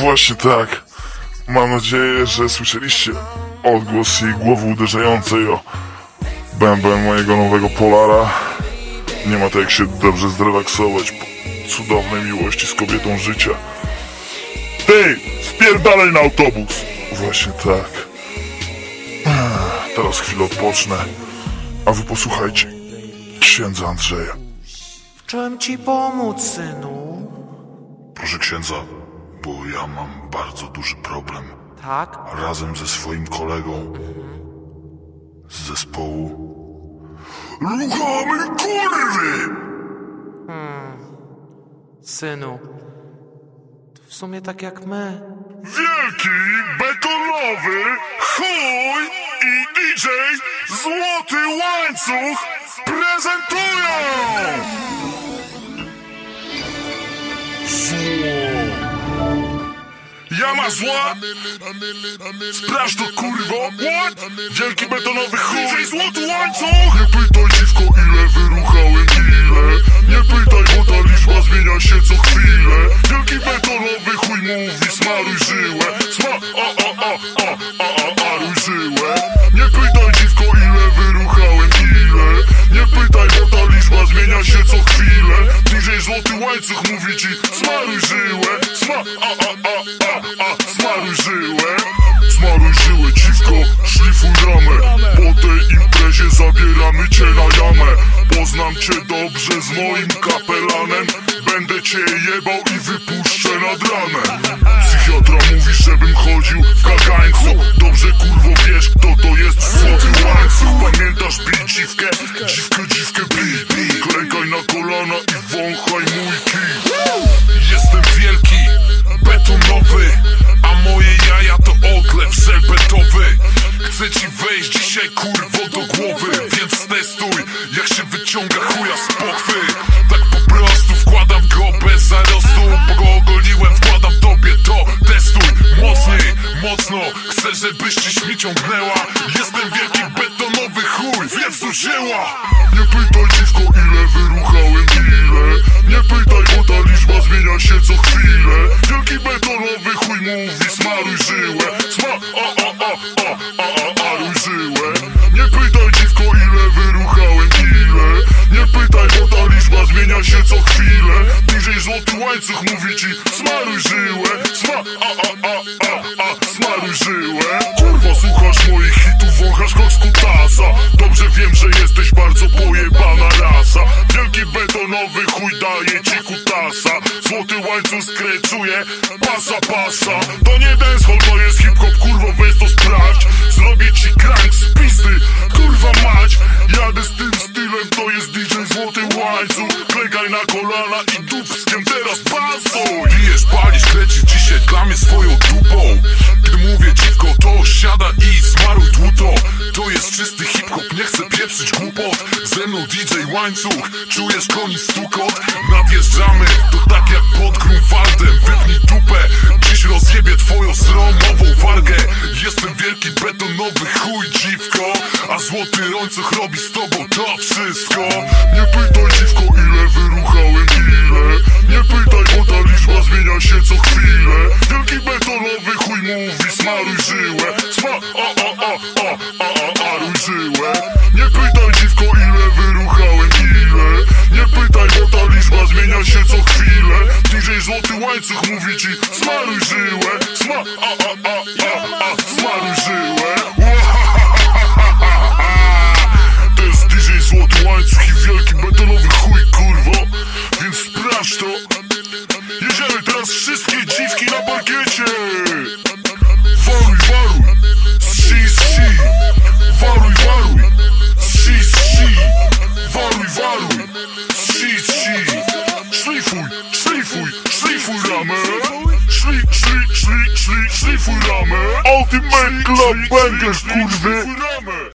Właśnie tak. Mam nadzieję, że słyszeliście odgłos jej głowy uderzającej o bęben mojego nowego Polara. Nie ma tak jak się dobrze zrelaksować po cudownej miłości z kobietą życia. Ty! Spierdalaj na autobus! Właśnie tak. Teraz chwilę odpocznę, a wy posłuchajcie księdza Andrzeja. Chciałem ci pomóc, synu. Proszę księdza, bo ja mam bardzo duży problem. Tak? razem ze swoim kolegą z zespołu Ruchamy kurwy! Synu. To w sumie tak jak my. Wielki, betonowy, chuj i DJ Złoty Łańcuch prezentują! Jama zła! Sprawdź to kurwo! What? Wielki betonowy chuj! Złoty łańcuch! Nie pytaj dziwko ile wyruchałem ile Nie pytaj, bo ta liczba zmienia się co chwilę Wielki betonowy chuj mówi smaruj żyłę Sma, a, a, a, a, a, a, aruj żyłę Nie pytaj dziwko ile wyruchałem ile Nie pytaj, bo ta liczba zmienia się co chwilę DJ Złoty Łańcuch mówi ci smaruj żyłę Sma, a, a, cię na jamę. Poznam cię dobrze z moim kapelanem. Będę cię jebał i wypuszczę nad ranem Psychiatra mówi, żebym chodził w kagańcu Dobrze kurwo wiesz, kto to jest złoty łańcuch Pamiętasz bij chuja z pochwy. Tak po prostu wkładam go bez zarostu. Bo go ogoliłem, wkładam tobie to Testuj, mocniej, mocno Chcę, żebyś ci mi ciągnęła. Jestem wielki betonowy chuj, do dzieła. Nie pytaj dziwko ile wyruchałem ile. Nie pytaj, Złoty Łańcuch mówi ci smaruj żyłę. Sma, a, a, a, a, a, smaruj żyłę. Kurwa słuchasz moich hitów, wąchasz koks kutasa Dobrze wiem, że jesteś bardzo pojebana rasa. Wielki betonowy chuj daje ci kutasa. Złoty łańcuch skreczuje, pasa pasa Złoty łańcuch. Klękaj na kolana i dupskiem teraz basuj Pijesz, palisz, kręcisz dzisiaj dla mnie swoją dupą. Gdy mówię dziwko, to siada i smaruj dłuto. To jest czysty hip-hop, nie chcę pieprzyć głupot. Ze mną DJ Łańcuch, czujesz koni stukot. Nadjeżdżamy, to tak jak pod Grunwaldem. Wypnij dupę, dziś rozjebie twoją sromową wargę. Jestem wielki betonowy chuj dziwko A złoty łańcuch robi z tobą to wszystko. Nie pytaj dziwko ile wyruchałem ile. Nie pytaj, bo ta liczba zmienia się co chwilę. Wielki betonowy chuj mówi smaruj żyłę. Sma, a, a, a, a, a, a, aruj żyłę. Nie pytaj dziwko ile wyruchałem ile. Nie pytaj, bo ta liczba zmienia się co chwilę. DJ Złoty Łańcuch mówi ci smaruj Slifuj, slifuj ramy Slik, slik, slik, slik, slifuj ramy Ultimate Club Bangers, kurve.